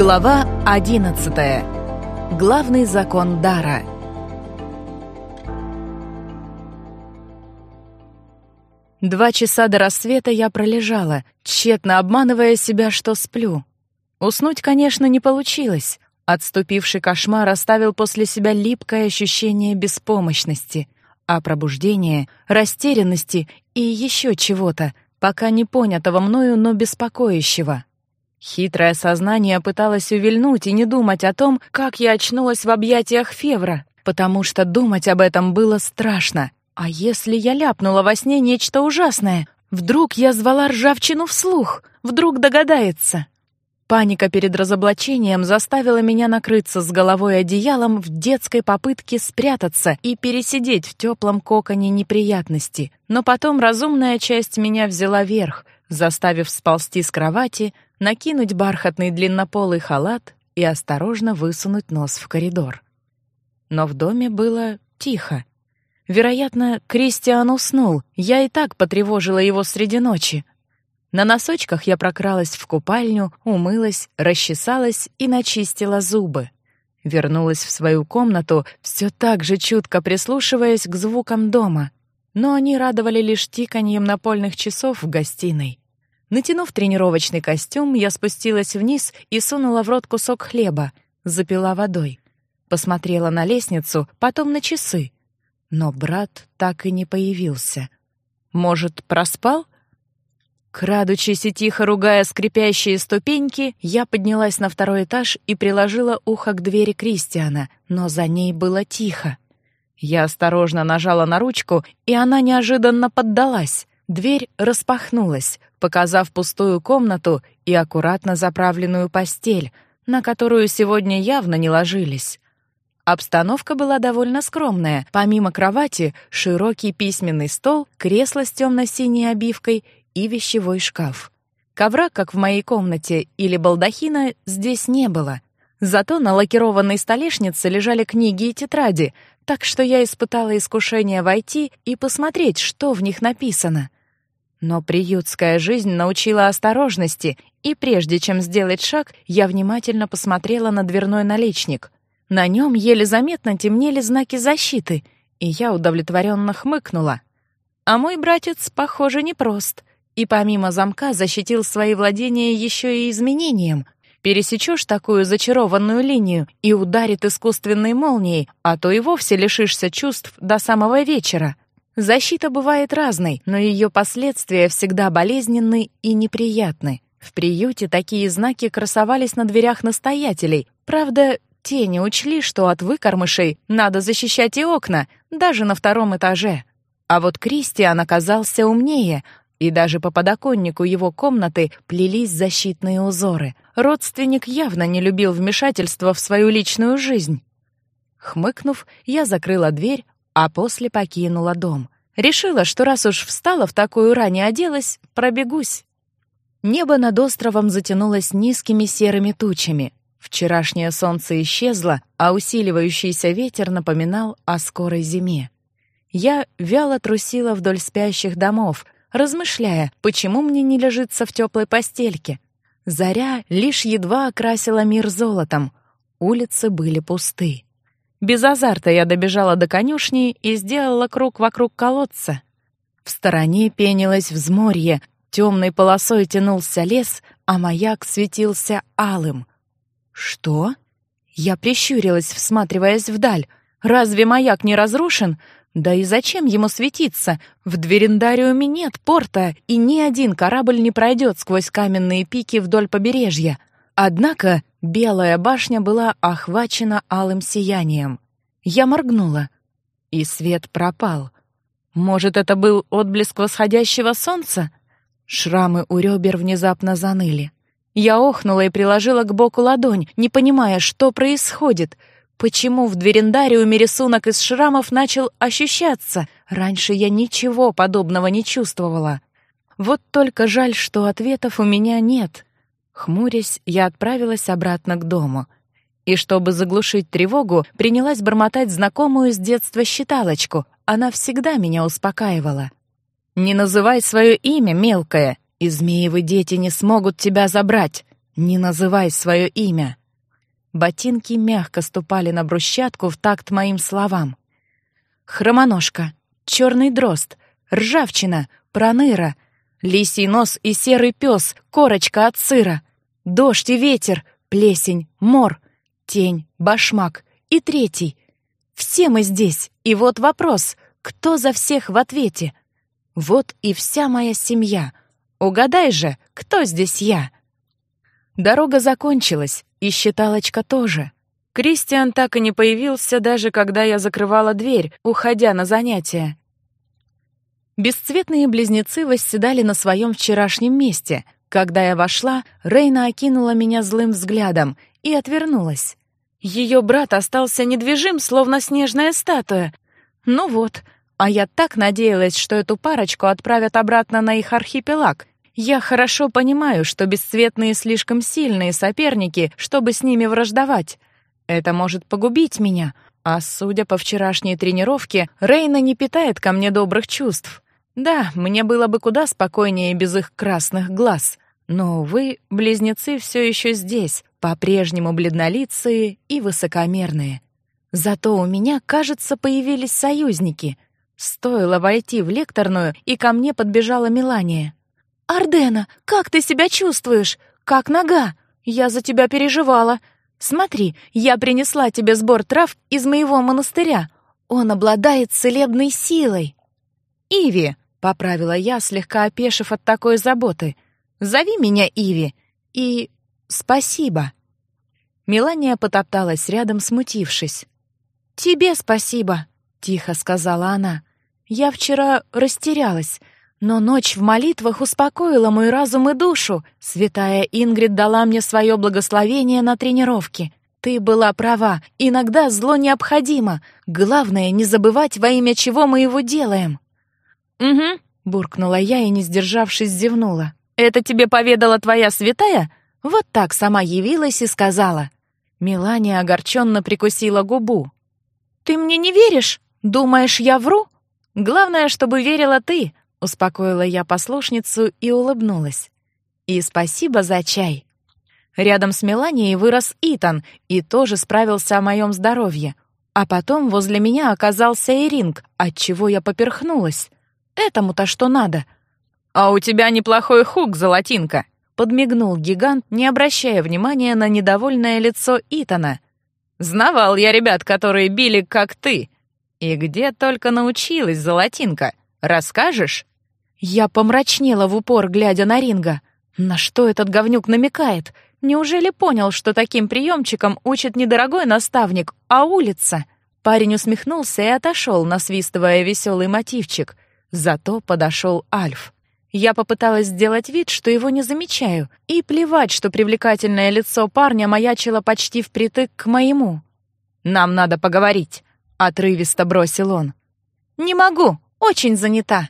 Глава 11. Главный закон дара. Два часа до рассвета я пролежала, тщетно обманывая себя, что сплю. Уснуть, конечно, не получилось. Отступивший кошмар оставил после себя липкое ощущение беспомощности, а пробуждение — растерянности и еще чего-то, пока не понятого мною, но беспокоящего. Хитрое сознание пыталось увильнуть и не думать о том, как я очнулась в объятиях Февра, потому что думать об этом было страшно. А если я ляпнула во сне нечто ужасное? Вдруг я звала ржавчину вслух? Вдруг догадается? Паника перед разоблачением заставила меня накрыться с головой одеялом в детской попытке спрятаться и пересидеть в теплом коконе неприятности. Но потом разумная часть меня взяла верх, заставив сползти с кровати, накинуть бархатный длиннополый халат и осторожно высунуть нос в коридор. Но в доме было тихо. Вероятно, Кристиан уснул, я и так потревожила его среди ночи. На носочках я прокралась в купальню, умылась, расчесалась и начистила зубы. Вернулась в свою комнату, все так же чутко прислушиваясь к звукам дома. Но они радовали лишь тиканьем напольных часов в гостиной. Натянув тренировочный костюм, я спустилась вниз и сунула в рот кусок хлеба, запила водой. Посмотрела на лестницу, потом на часы. Но брат так и не появился. Может, проспал? Крадучись и тихо ругая скрипящие ступеньки, я поднялась на второй этаж и приложила ухо к двери Кристиана, но за ней было тихо. Я осторожно нажала на ручку, и она неожиданно поддалась. Дверь распахнулась, показав пустую комнату и аккуратно заправленную постель, на которую сегодня явно не ложились. Обстановка была довольно скромная. Помимо кровати, широкий письменный стол, кресло с темно-синей обивкой и вещевой шкаф. Ковра, как в моей комнате, или балдахина здесь не было. Зато на лакированной столешнице лежали книги и тетради, так что я испытала искушение войти и посмотреть, что в них написано — но приютская жизнь научила осторожности, и прежде чем сделать шаг, я внимательно посмотрела на дверной наличник. На нем еле заметно темнели знаки защиты, и я удовлетворенно хмыкнула. А мой братец, похоже, непрост, и помимо замка защитил свои владения еще и изменением. Пересечешь такую зачарованную линию и ударит искусственной молнией, а то и вовсе лишишься чувств до самого вечера. Защита бывает разной, но ее последствия всегда болезненны и неприятны. В приюте такие знаки красовались на дверях настоятелей. Правда, те не учли, что от выкормышей надо защищать и окна, даже на втором этаже. А вот Кристиан оказался умнее, и даже по подоконнику его комнаты плелись защитные узоры. Родственник явно не любил вмешательства в свою личную жизнь. Хмыкнув, я закрыла дверь, а после покинула дом. Решила, что раз уж встала в такую рань и оделась, пробегусь. Небо над островом затянулось низкими серыми тучами. Вчерашнее солнце исчезло, а усиливающийся ветер напоминал о скорой зиме. Я вяло трусила вдоль спящих домов, размышляя, почему мне не лежится в теплой постельке. Заря лишь едва окрасила мир золотом. Улицы были пусты. Без азарта я добежала до конюшни и сделала круг вокруг колодца. В стороне пенилось взморье, темной полосой тянулся лес, а маяк светился алым. Что? Я прищурилась, всматриваясь вдаль. Разве маяк не разрушен? Да и зачем ему светиться? В Дверендариуме нет порта, и ни один корабль не пройдет сквозь каменные пики вдоль побережья. Однако белая башня была охвачена алым сиянием. Я моргнула, и свет пропал. Может, это был отблеск восходящего солнца? Шрамы у ребер внезапно заныли. Я охнула и приложила к боку ладонь, не понимая, что происходит. Почему в дверендариуме рисунок из шрамов начал ощущаться? Раньше я ничего подобного не чувствовала. Вот только жаль, что ответов у меня нет. Хмурясь, я отправилась обратно к дому. И чтобы заглушить тревогу, принялась бормотать знакомую с детства считалочку. Она всегда меня успокаивала. «Не называй свое имя, мелкая, и змеевы дети не смогут тебя забрать. Не называй свое имя. Ботинки мягко ступали на брусчатку в такт моим словам. Хромоножка, черный дрозд, ржавчина, проныра, лисий нос и серый пес, корочка от сыра, дождь и ветер, плесень, мор, тень, башмак и третий. Все мы здесь, и вот вопрос, кто за всех в ответе? Вот и вся моя семья. Угадай же, кто здесь я? Дорога закончилась, и считалочка тоже. Кристиан так и не появился, даже когда я закрывала дверь, уходя на занятия. Бесцветные близнецы восседали на своем вчерашнем месте. Когда я вошла, Рейна окинула меня злым взглядом и отвернулась. Ее брат остался недвижим, словно снежная статуя. Ну вот, а я так надеялась, что эту парочку отправят обратно на их архипелаг. Я хорошо понимаю, что бесцветные слишком сильные соперники, чтобы с ними враждовать. Это может погубить меня. А судя по вчерашней тренировке, Рейна не питает ко мне добрых чувств. Да, мне было бы куда спокойнее без их красных глаз. Но, вы, близнецы все еще здесь, по-прежнему бледнолицые и высокомерные. Зато у меня, кажется, появились союзники. Стоило войти в лекторную, и ко мне подбежала Мелания. «Ардена, как ты себя чувствуешь? Как нога? Я за тебя переживала. Смотри, я принесла тебе сбор трав из моего монастыря. Он обладает целебной силой». «Иви», — поправила я, слегка опешив от такой заботы. «Зови меня Иви. И спасибо». Мелания потопталась рядом, смутившись. «Тебе спасибо», — тихо сказала она. «Я вчера растерялась, но ночь в молитвах успокоила мой разум и душу. Святая Ингрид дала мне свое благословение на тренировке. Ты была права, иногда зло необходимо. Главное, не забывать, во имя чего мы его делаем». «Угу», — буркнула я и, не сдержавшись, зевнула. «Это тебе поведала твоя святая?» Вот так сама явилась и сказала. Мелания огорченно прикусила губу. «Ты мне не веришь? Думаешь, я вру? Главное, чтобы верила ты», — успокоила я послушницу и улыбнулась. «И спасибо за чай». Рядом с Меланией вырос Итан и тоже справился о моем здоровье. А потом возле меня оказался Эринг, отчего я поперхнулась. Этому-то что надо? «А у тебя неплохой хук, золотинка!» Подмигнул гигант, не обращая внимания на недовольное лицо Итана. «Знавал я ребят, которые били, как ты. И где только научилась, золотинка? Расскажешь?» Я помрачнела в упор, глядя на Ринга. На что этот говнюк намекает? Неужели понял, что таким приемчиком учит не дорогой наставник, а улица? Парень усмехнулся и отошел, насвистывая веселый мотивчик — Зато подошел Альф. Я попыталась сделать вид, что его не замечаю, и плевать, что привлекательное лицо парня маячило почти впритык к моему. «Нам надо поговорить», — отрывисто бросил он. «Не могу, очень занята».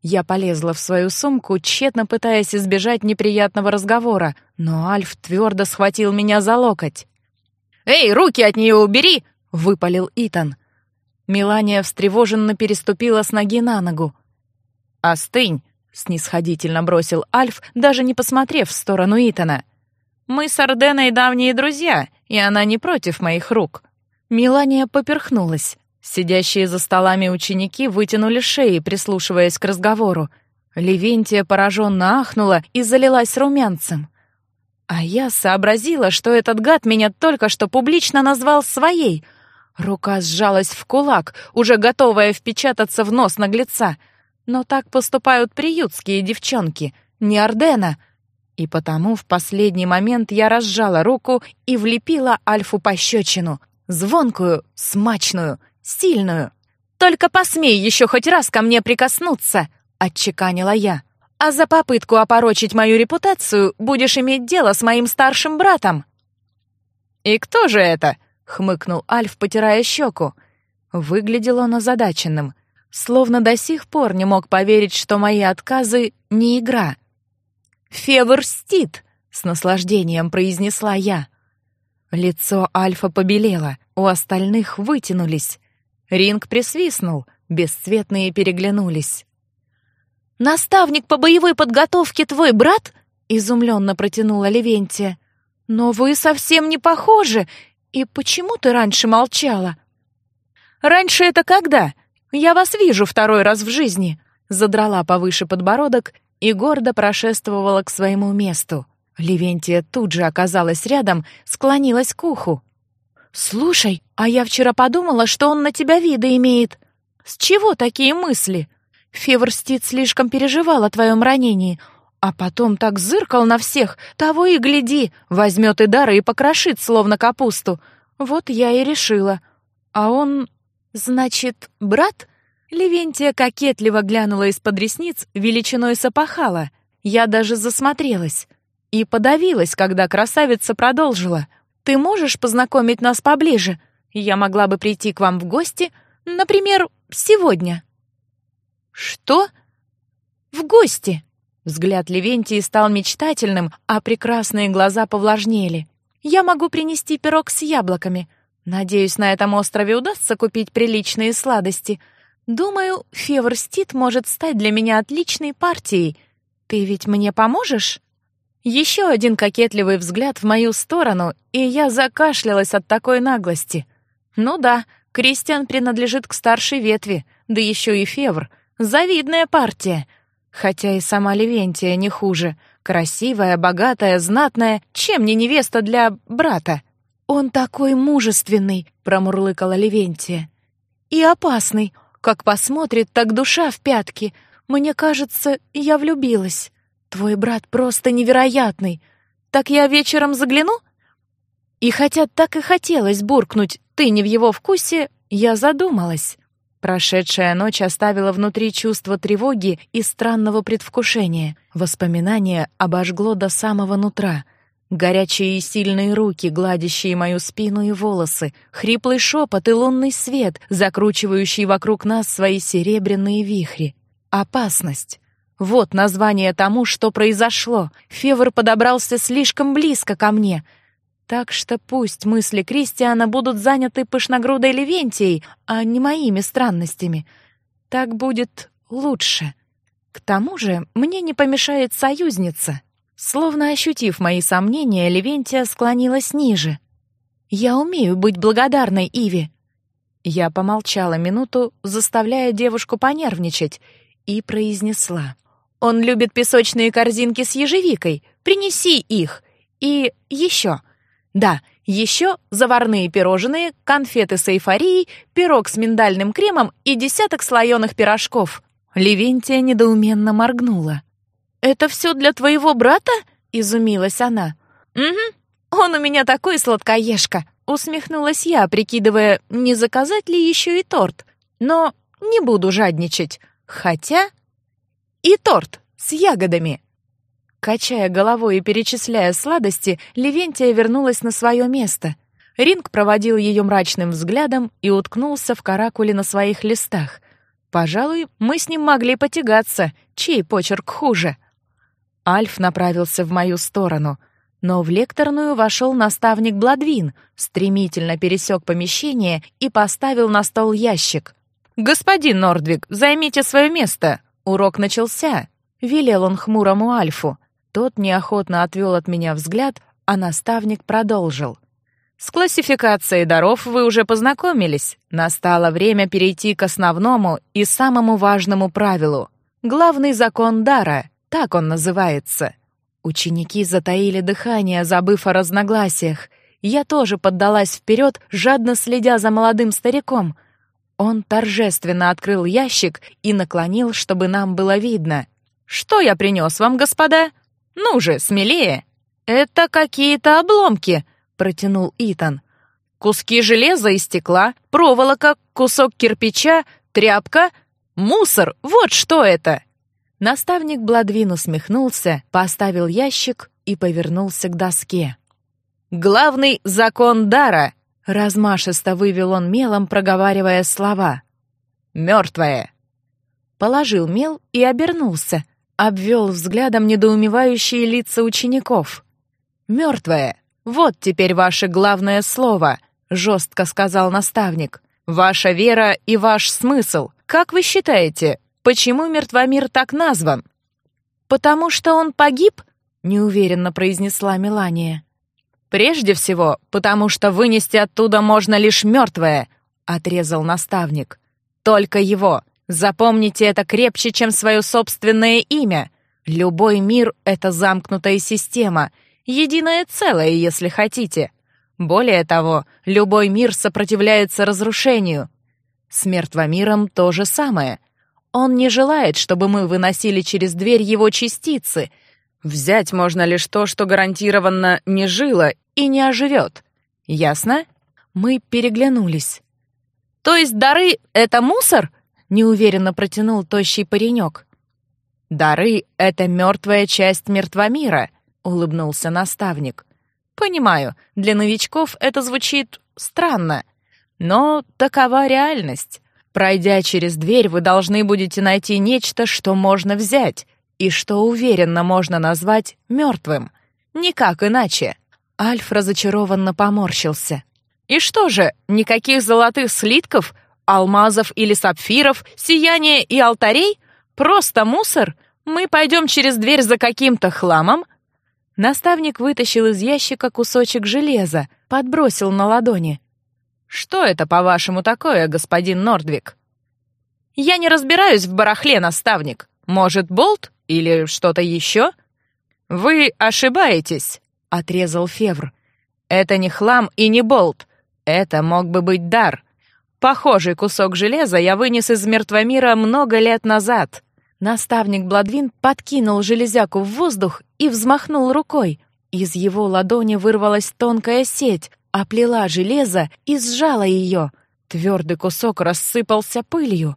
Я полезла в свою сумку, тщетно пытаясь избежать неприятного разговора, но Альф твердо схватил меня за локоть. «Эй, руки от нее убери!» — выпалил Итан. Мелания встревоженно переступила с ноги на ногу. «Остынь!» — снисходительно бросил Альф, даже не посмотрев в сторону Итана. «Мы с Орденой давние друзья, и она не против моих рук». Мелания поперхнулась. Сидящие за столами ученики вытянули шеи, прислушиваясь к разговору. Левентия пораженно ахнула и залилась румянцем. А я сообразила, что этот гад меня только что публично назвал своей — Рука сжалась в кулак, уже готовая впечататься в нос наглеца. Но так поступают приютские девчонки, не Ордена. И потому в последний момент я разжала руку и влепила Альфу пощечину. Звонкую, смачную, сильную. «Только посмей еще хоть раз ко мне прикоснуться!» — отчеканила я. «А за попытку опорочить мою репутацию будешь иметь дело с моим старшим братом!» «И кто же это?» — хмыкнул Альф, потирая щеку. Выглядел он озадаченным, словно до сих пор не мог поверить, что мои отказы — не игра. «Февр стит!» — с наслаждением произнесла я. Лицо Альфа побелело, у остальных вытянулись. Ринг присвистнул, бесцветные переглянулись. «Наставник по боевой подготовке твой брат?» — изумленно протянула Левентия. Но вы совсем не похожи. И почему ты раньше молчала? Раньше это когда? Я вас вижу второй раз в жизни. Задрала повыше подбородок и гордо прошествовала к своему месту. Левентия тут же оказалась рядом, склонилась к уху. «Слушай, а я вчера подумала, что он на тебя виды имеет. С чего такие мысли? Феверстит слишком переживал о твоем ранении, а потом так зыркал на всех, того и гляди, возьмет и дары и покрошит, словно капусту. Вот я и решила. А он, значит, брат?» Левентия кокетливо глянула из-под ресниц величиной сапахала. Я даже засмотрелась и подавилась, когда красавица продолжила. «Ты можешь познакомить нас поближе? Я могла бы прийти к вам в гости, например, сегодня». «Что?» «В гости!» Взгляд Левентии стал мечтательным, а прекрасные глаза повлажнели. «Я могу принести пирог с яблоками. Надеюсь, на этом острове удастся купить приличные сладости. Думаю, Феверстит может стать для меня отличной партией. Ты ведь мне поможешь?» Еще один кокетливый взгляд в мою сторону, и я закашлялась от такой наглости. Ну да, Кристиан принадлежит к старшей ветви, да еще и Февр. Завидная партия. Хотя и сама Левентия не хуже. Красивая, богатая, знатная, чем не невеста для брата? «Он такой мужественный», — промурлыкала Левентия. «И опасный. Как посмотрит, так душа в пятки. Мне кажется, я влюбилась». Твой брат просто невероятный. Так я вечером загляну? И хотя так и хотелось буркнуть «ты не в его вкусе», я задумалась. Прошедшая ночь оставила внутри чувство тревоги и странного предвкушения. Воспоминание обожгло до самого нутра. Горячие и сильные руки, гладящие мою спину и волосы, хриплый шепот и лунный свет, закручивающий вокруг нас свои серебряные вихри. Опасность. Вот название тому, что произошло. Февр подобрался слишком близко ко мне. Так что пусть мысли Кристиана будут заняты пышногрудой Левентией, а не моими странностями. Так будет лучше. К тому же мне не помешает союзница. Словно ощутив мои сомнения, Левентия склонилась ниже. «Я умею быть благодарной Иве». Я помолчала минуту, заставляя девушку понервничать, и произнесла. Он любит песочные корзинки с ежевикой. Принеси их. И еще. Да, еще заварные пирожные, конфеты с эйфорией, пирог с миндальным кремом и десяток слоеных пирожков. Левентия недоуменно моргнула. «Это все для твоего брата?» — изумилась она. «Угу, он у меня такой сладкоежка», — усмехнулась я, прикидывая, не заказать ли еще и торт. Но не буду жадничать. Хотя и торт с ягодами. Качая головой и перечисляя сладости, Левентия вернулась на свое место. Ринг проводил ее мрачным взглядом и уткнулся в каракуле на своих листах. Пожалуй, мы с ним могли потягаться, чей почерк хуже. Альф направился в мою сторону, но в лекторную вошел наставник Бладвин, стремительно пересек помещение и поставил на стол ящик. «Господин Нордвик, займите свое место!» «Урок начался», — велел он хмурому Альфу. Тот неохотно отвел от меня взгляд, а наставник продолжил. «С классификацией даров вы уже познакомились. Настало время перейти к основному и самому важному правилу. Главный закон дара, так он называется». Ученики затаили дыхание, забыв о разногласиях. Я тоже поддалась вперед, жадно следя за молодым стариком, он торжественно открыл ящик и наклонил, чтобы нам было видно. «Что я принес вам, господа? Ну же, смелее!» «Это какие-то обломки», — протянул Итан. «Куски железа и стекла, проволока, кусок кирпича, тряпка, мусор, вот что это!» Наставник Бладвин усмехнулся, поставил ящик и повернулся к доске. «Главный закон дара Размашисто вывел он мелом, проговаривая слова. «Мертвая!» Положил мел и обернулся, обвел взглядом недоумевающие лица учеников. «Мертвая! Вот теперь ваше главное слово!» — жестко сказал наставник. «Ваша вера и ваш смысл. Как вы считаете, почему мертвомир так назван?» «Потому что он погиб?» — неуверенно произнесла Мелания. Прежде всего, потому что вынести оттуда можно лишь мертвое, отрезал наставник. Только его. Запомните это крепче, чем свое собственное имя. Любой мир — это замкнутая система, единое целое, если хотите. Более того, любой мир сопротивляется разрушению. С мертвомиром то же самое. Он не желает, чтобы мы выносили через дверь его частицы. Взять можно лишь то, что гарантированно не жило и не оживет. Ясно? Мы переглянулись. То есть дары — это мусор? Неуверенно протянул тощий паренек. Дары — это мертвая часть мертвомира, улыбнулся наставник. Понимаю, для новичков это звучит странно, но такова реальность. Пройдя через дверь, вы должны будете найти нечто, что можно взять, и что уверенно можно назвать мертвым. Никак иначе. Альф разочарованно поморщился. И что же, никаких золотых слитков, алмазов или сапфиров, сияния и алтарей? Просто мусор? Мы пойдем через дверь за каким-то хламом? Наставник вытащил из ящика кусочек железа, подбросил на ладони. Что это, по-вашему, такое, господин Нордвик? Я не разбираюсь в барахле, наставник. Может, болт или что-то еще? Вы ошибаетесь, отрезал Февр. Это не хлам и не болт. Это мог бы быть дар. Похожий кусок железа я вынес из мертвомира много лет назад. Наставник Бладвин подкинул железяку в воздух и взмахнул рукой. Из его ладони вырвалась тонкая сеть, оплела железо и сжала ее. Твердый кусок рассыпался пылью.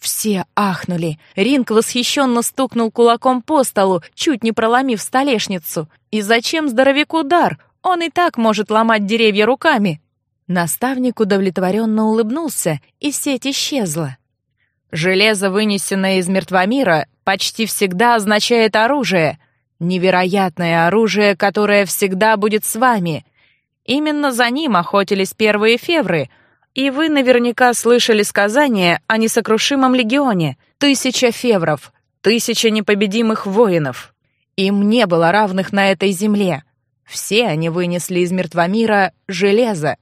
Все ахнули. Ринг восхищенно стукнул кулаком по столу, чуть не проломив столешницу. И зачем здоровяку дар? Он и так может ломать деревья руками. Наставник удовлетворенно улыбнулся, и сеть исчезла. Железо, вынесенное из мертвомира, почти всегда означает оружие. Невероятное оружие, которое всегда будет с вами. Именно за ним охотились первые февры, и вы наверняка слышали сказание о несокрушимом легионе «Тысяча февров», «Тысяча непобедимых воинов». Им не было равных на этой земле. Все они вынесли из мертвомира железо.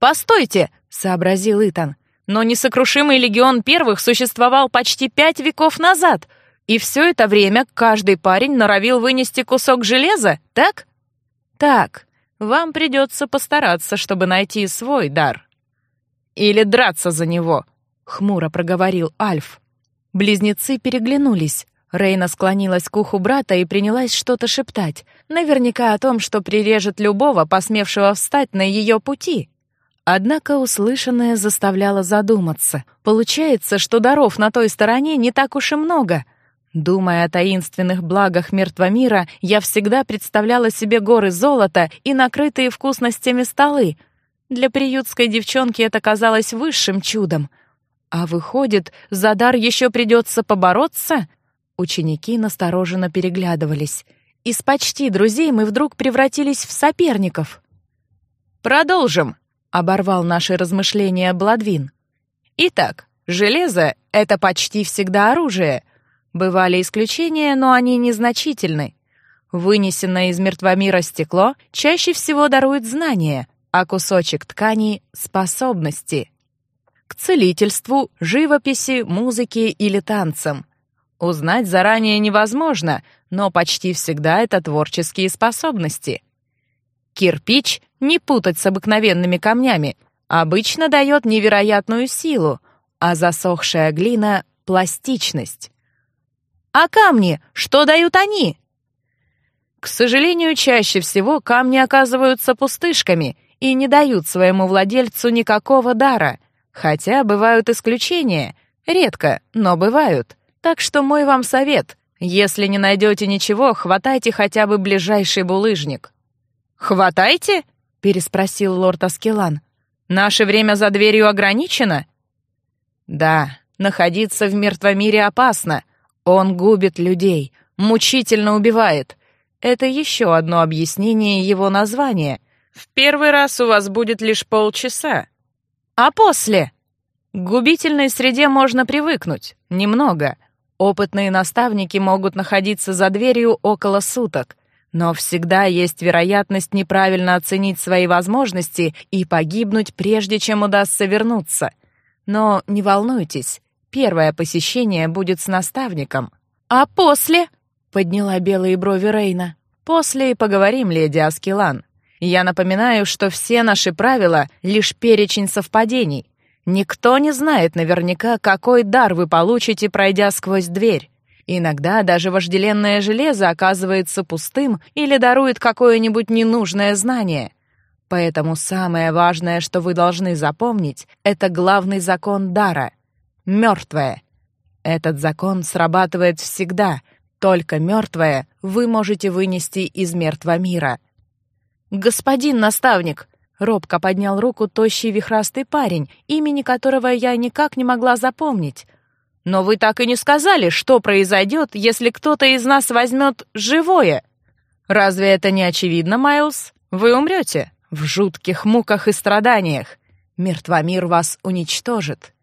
«Постойте!» — сообразил Итан. «Но несокрушимый легион первых существовал почти пять веков назад, и все это время каждый парень норовил вынести кусок железа, так?» «Так», вам придется постараться, чтобы найти свой дар. Или драться за него, хмуро проговорил Альф. Близнецы переглянулись. Рейна склонилась к уху брата и принялась что-то шептать, наверняка о том, что прирежет любого, посмевшего встать на ее пути. Однако услышанное заставляло задуматься. Получается, что даров на той стороне не так уж и много — Думая о таинственных благах мира, я всегда представляла себе горы золота и накрытые вкусностями столы. Для приютской девчонки это казалось высшим чудом. А выходит, за дар еще придется побороться? Ученики настороженно переглядывались. Из почти друзей мы вдруг превратились в соперников. «Продолжим», — оборвал наши размышления Бладвин. «Итак, железо — это почти всегда оружие — Бывали исключения, но они незначительны. Вынесенное из мертвомира стекло чаще всего дарует знания, а кусочек ткани — способности. К целительству, живописи, музыке или танцам. Узнать заранее невозможно, но почти всегда это творческие способности. Кирпич, не путать с обыкновенными камнями, обычно дает невероятную силу, а засохшая глина — пластичность. А камни, что дают они? К сожалению, чаще всего камни оказываются пустышками и не дают своему владельцу никакого дара. Хотя бывают исключения. Редко, но бывают. Так что мой вам совет. Если не найдете ничего, хватайте хотя бы ближайший булыжник. «Хватайте?» — переспросил лорд Аскелан. «Наше время за дверью ограничено?» «Да, находиться в мертвом мире опасно», он губит людей, мучительно убивает. Это еще одно объяснение его названия. В первый раз у вас будет лишь полчаса. А после? К губительной среде можно привыкнуть. Немного. Опытные наставники могут находиться за дверью около суток. Но всегда есть вероятность неправильно оценить свои возможности и погибнуть, прежде чем удастся вернуться. Но не волнуйтесь, первое посещение будет с наставником. А после? подняла белые брови Рейна. После и поговорим, леди Аскелан. Я напоминаю, что все наши правила лишь перечень совпадений. Никто не знает наверняка, какой дар вы получите, пройдя сквозь дверь. Иногда даже вожделенное железо оказывается пустым или дарует какое-нибудь ненужное знание. Поэтому самое важное, что вы должны запомнить, это главный закон дара — мертвое. Этот закон срабатывает всегда, только мертвое вы можете вынести из мертвого мира. «Господин наставник!» — робко поднял руку тощий вихрастый парень, имени которого я никак не могла запомнить. Но вы так и не сказали, что произойдет, если кто-то из нас возьмет живое. Разве это не очевидно, Майлз? Вы умрете в жутких муках и страданиях. Мертвомир вас уничтожит.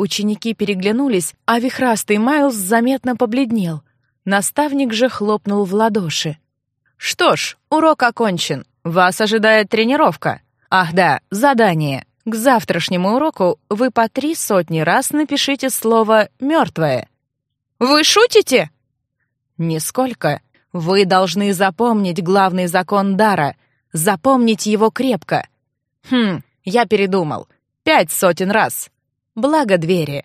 Ученики переглянулись, а вихрастый Майлз заметно побледнел. Наставник же хлопнул в ладоши. Что ж, урок окончен. Вас ожидает тренировка. Ах да, задание. К завтрашнему уроку вы по три сотни раз напишите слово «мертвое». «Вы шутите?» «Нисколько. Вы должны запомнить главный закон дара, запомнить его крепко. Хм, я передумал. Пять сотен раз. Благо двери.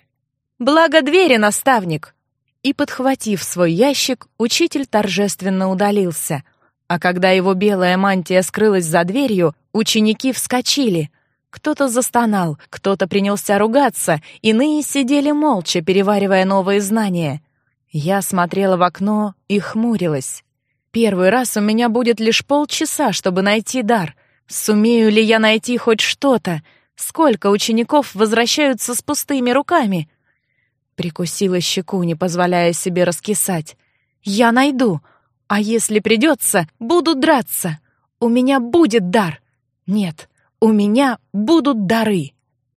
Благо двери, наставник!» И, подхватив свой ящик, учитель торжественно удалился. А когда его белая мантия скрылась за дверью, ученики вскочили — кто-то застонал, кто-то принялся ругаться, иные сидели молча, переваривая новые знания. Я смотрела в окно и хмурилась. Первый раз у меня будет лишь полчаса, чтобы найти дар. Сумею ли я найти хоть что-то? Сколько учеников возвращаются с пустыми руками? Прикусила щеку, не позволяя себе раскисать. Я найду. А если придется, буду драться. У меня будет дар. Нет, у меня будут дары.